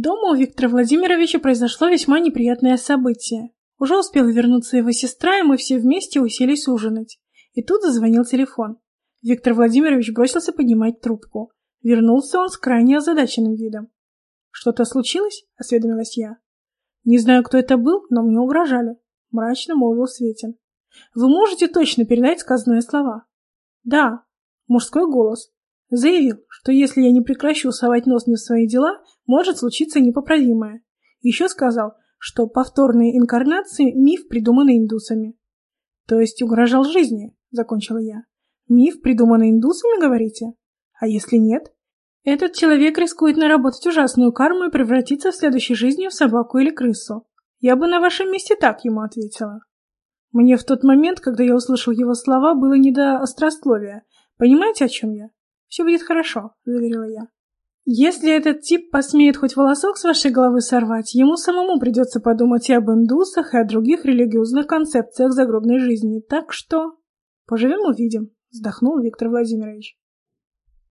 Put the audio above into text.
Дома у Виктора Владимировича произошло весьма неприятное событие. Уже успела вернуться его сестра, и мы все вместе уселись ужинать. И тут зазвонил телефон. Виктор Владимирович бросился поднимать трубку. Вернулся он с крайне озадаченным видом. «Что-то случилось?» — осведомилась я. «Не знаю, кто это был, но мне угрожали», — мрачно молвил Светин. «Вы можете точно передать сказанные слова?» «Да», — мужской голос. Заявил, что если я не прекращу совать нос не в свои дела, может случиться непоправимое. Еще сказал, что повторные инкарнации – миф, придуманный индусами. То есть угрожал жизни, закончила я. Миф, придуманный индусами, говорите? А если нет? Этот человек рискует наработать ужасную карму и превратиться в следующей жизни в собаку или крысу. Я бы на вашем месте так ему ответила. Мне в тот момент, когда я услышал его слова, было не до острословия. Понимаете, о чем я? Все будет хорошо, заверила я. Если этот тип посмеет хоть волосок с вашей головы сорвать, ему самому придется подумать и об индусах, и о других религиозных концепциях загробной жизни. Так что... Поживем увидим, вздохнул Виктор Владимирович.